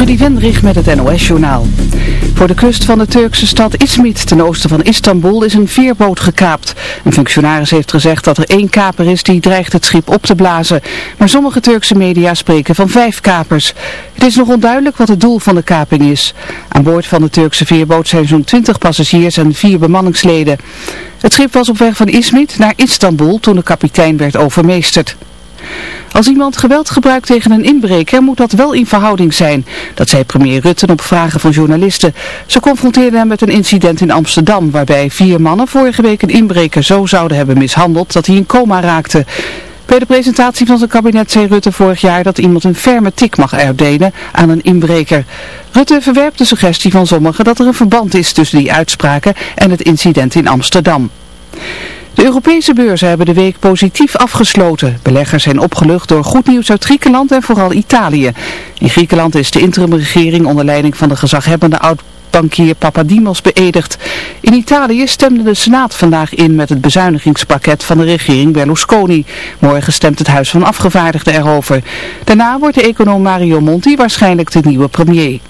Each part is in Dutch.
Trudy Vendrich met het NOS-journaal. Voor de kust van de Turkse stad Izmit, ten oosten van Istanbul, is een veerboot gekaapt. Een functionaris heeft gezegd dat er één kaper is die dreigt het schip op te blazen. Maar sommige Turkse media spreken van vijf kapers. Het is nog onduidelijk wat het doel van de kaping is. Aan boord van de Turkse veerboot zijn zo'n 20 passagiers en vier bemanningsleden. Het schip was op weg van Izmit naar Istanbul toen de kapitein werd overmeesterd. Als iemand geweld gebruikt tegen een inbreker moet dat wel in verhouding zijn. Dat zei premier Rutte op vragen van journalisten. Ze confronteerden hem met een incident in Amsterdam waarbij vier mannen vorige week een inbreker zo zouden hebben mishandeld dat hij in coma raakte. Bij de presentatie van zijn kabinet zei Rutte vorig jaar dat iemand een ferme tik mag uitdelen aan een inbreker. Rutte verwerpt de suggestie van sommigen dat er een verband is tussen die uitspraken en het incident in Amsterdam. De Europese beurzen hebben de week positief afgesloten. Beleggers zijn opgelucht door goed nieuws uit Griekenland en vooral Italië. In Griekenland is de interimregering onder leiding van de gezaghebbende oud-bankier Papadimos beëdigd. In Italië stemde de Senaat vandaag in met het bezuinigingspakket van de regering Berlusconi. Morgen stemt het Huis van Afgevaardigden erover. Daarna wordt de econoom Mario Monti waarschijnlijk de nieuwe premier.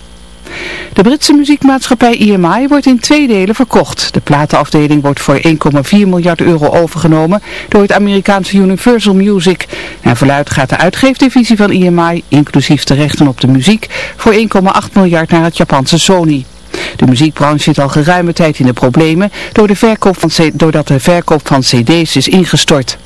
De Britse muziekmaatschappij EMI wordt in twee delen verkocht. De platenafdeling wordt voor 1,4 miljard euro overgenomen door het Amerikaanse Universal Music. Naar verluid gaat de uitgeefdivisie van EMI, inclusief de rechten op de muziek, voor 1,8 miljard naar het Japanse Sony. De muziekbranche zit al geruime tijd in de problemen doordat de verkoop van cd's is ingestort.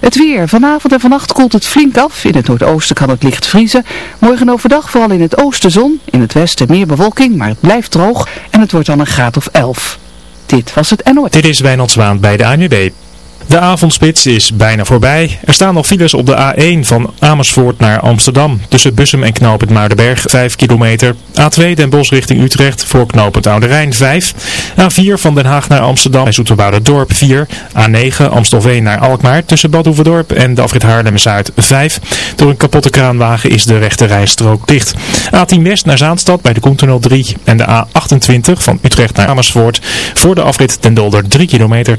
Het weer. Vanavond en vannacht koelt het flink af. In het noordoosten kan het licht vriezen. Morgen overdag vooral in het oosten zon. In het westen meer bewolking, maar het blijft droog. En het wordt dan een graad of 11. Dit was het NOS. Dit is Wijnald Zwaan bij de ANWB. De avondspits is bijna voorbij. Er staan nog files op de A1 van Amersfoort naar Amsterdam. Tussen Bussum en Knoopend Muidenberg 5 kilometer. A2 Den Bosch richting Utrecht voor Knoopend Oude Rijn 5. A4 van Den Haag naar Amsterdam bij Dorp 4. A9 Amstelveen naar Alkmaar tussen Bad Hoeverdorp en de afrit Haarlem-Zuid 5. Door een kapotte kraanwagen is de rechte rijstrook dicht. A10 West naar Zaanstad bij de Koentunnel 3. En de A28 van Utrecht naar Amersfoort voor de afrit Den Dolder 3 kilometer.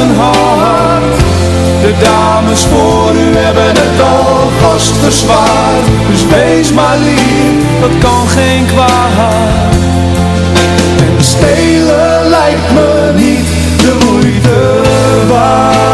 een hart. De dames voor u hebben het alvast verzwaard. Dus wees maar lief, dat kan geen kwaad. En stelen lijkt me niet de moeite waard.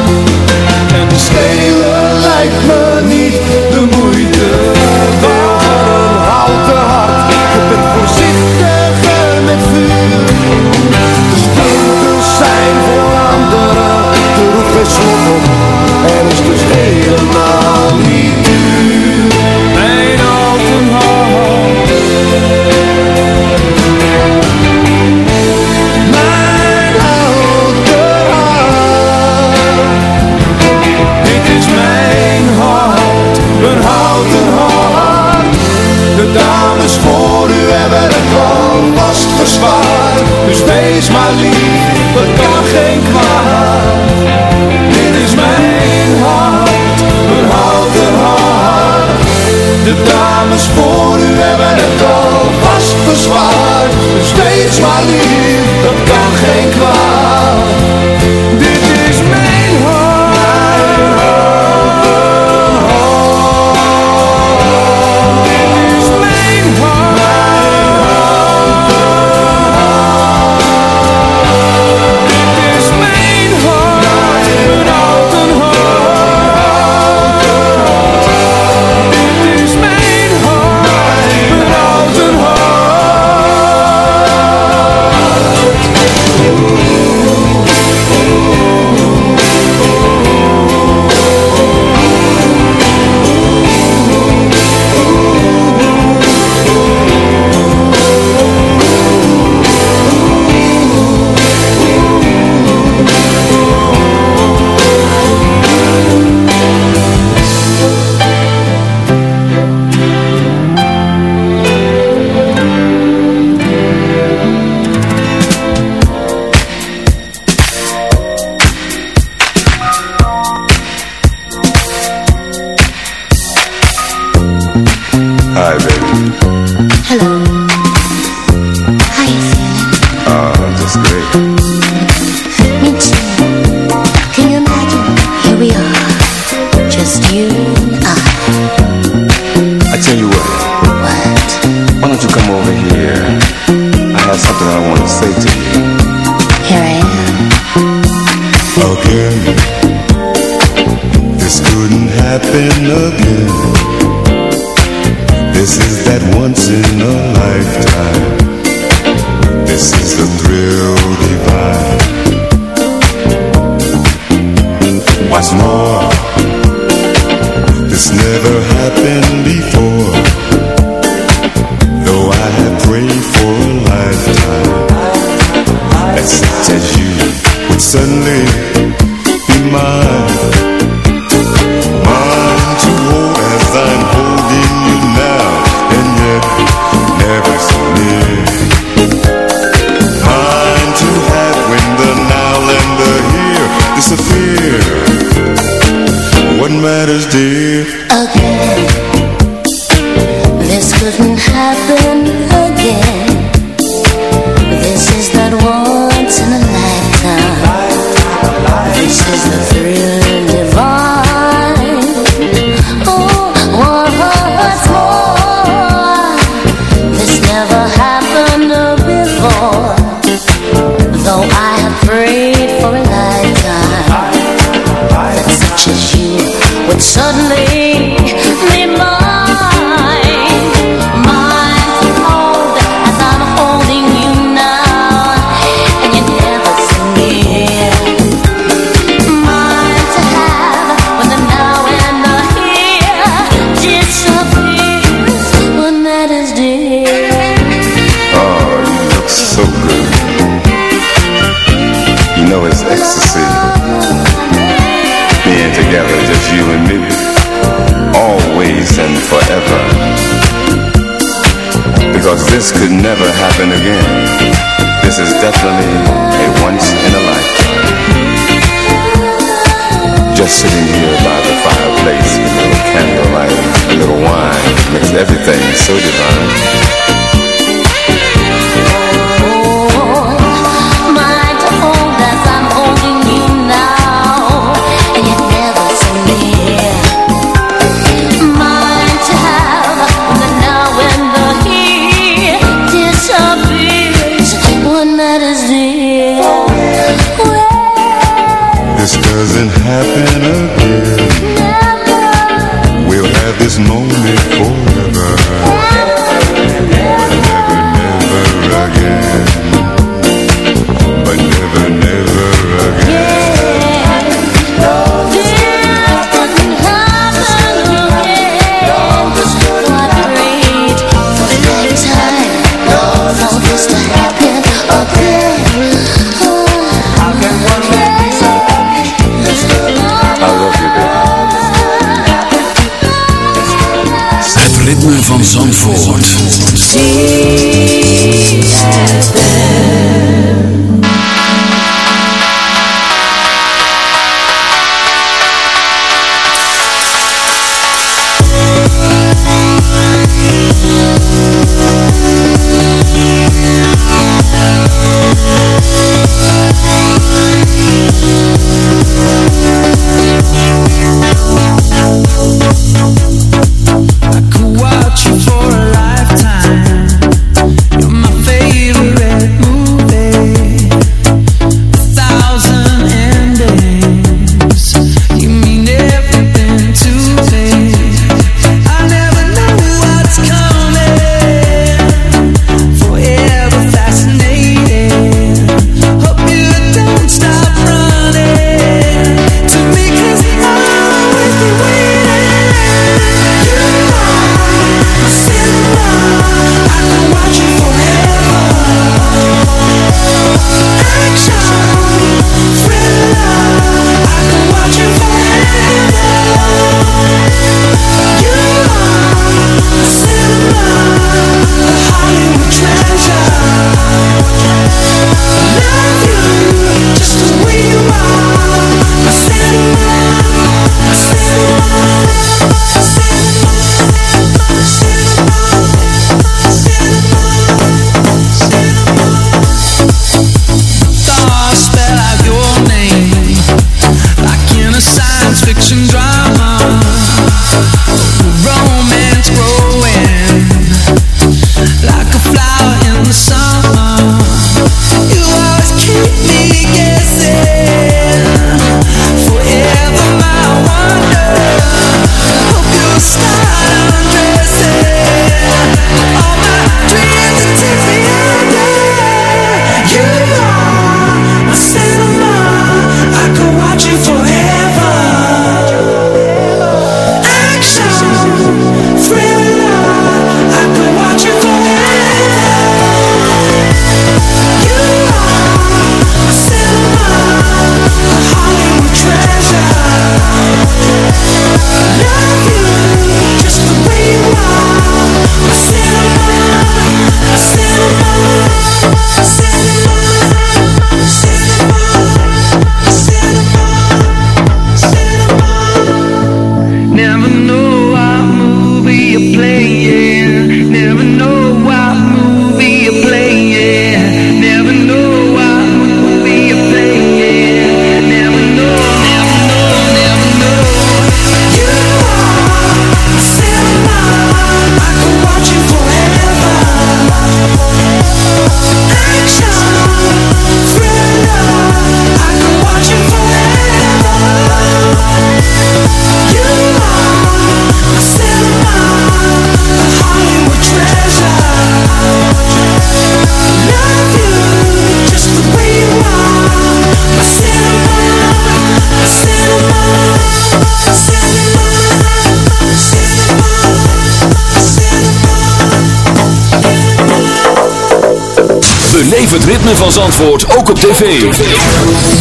Zandvoort ook op tv.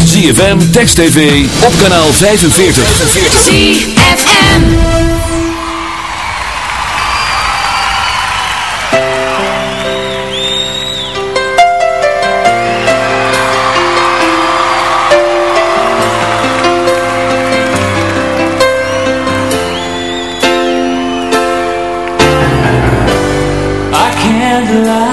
ZFM, Text TV, op kanaal 45. ZFM I can't lie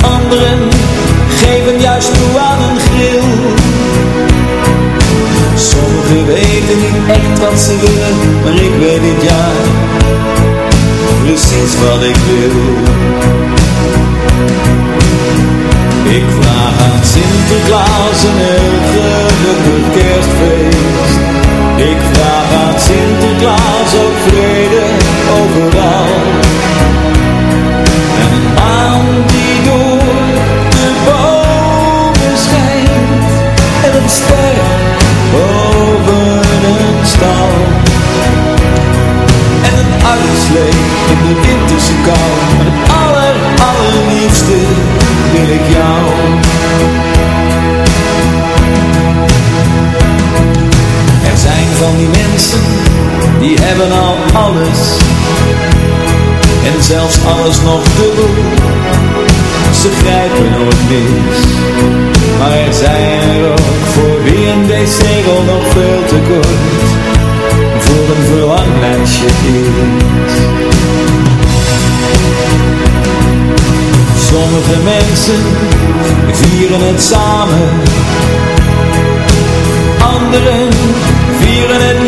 Anderen geven juist toe aan een grill. Sommigen weten niet echt wat ze willen, maar ik weet dit jaar precies wat ik wil. Alles. En zelfs alles nog dubbel. Ze grijpen nooit mis. Maar er zijn er ook voor wie een wc-rol nog veel te kort. Voor een verlanglijstje is. Sommige mensen vieren het samen. Anderen vieren het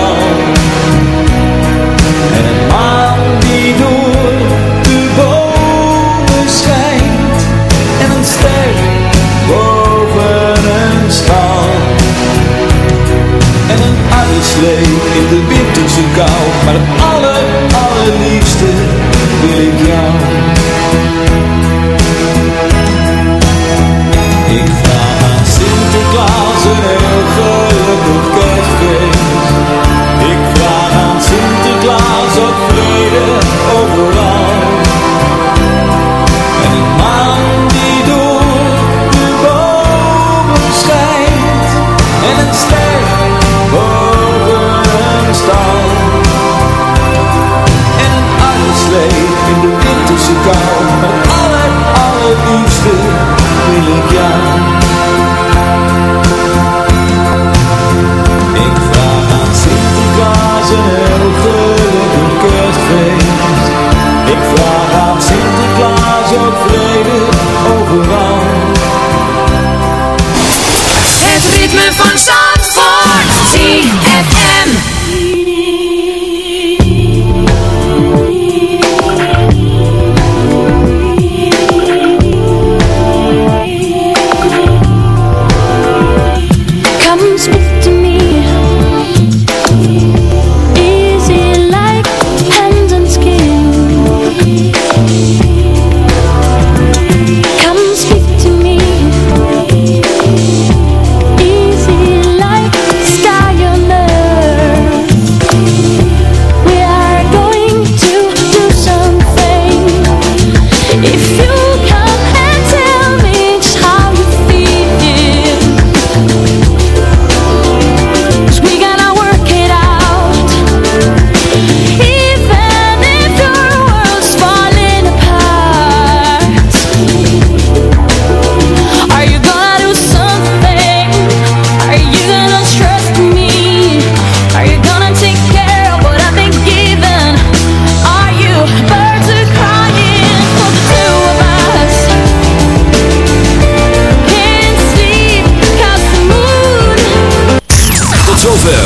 In de winterse kou. Maar het aller, allerliefste wil ik jou. Ik in de winterse kou.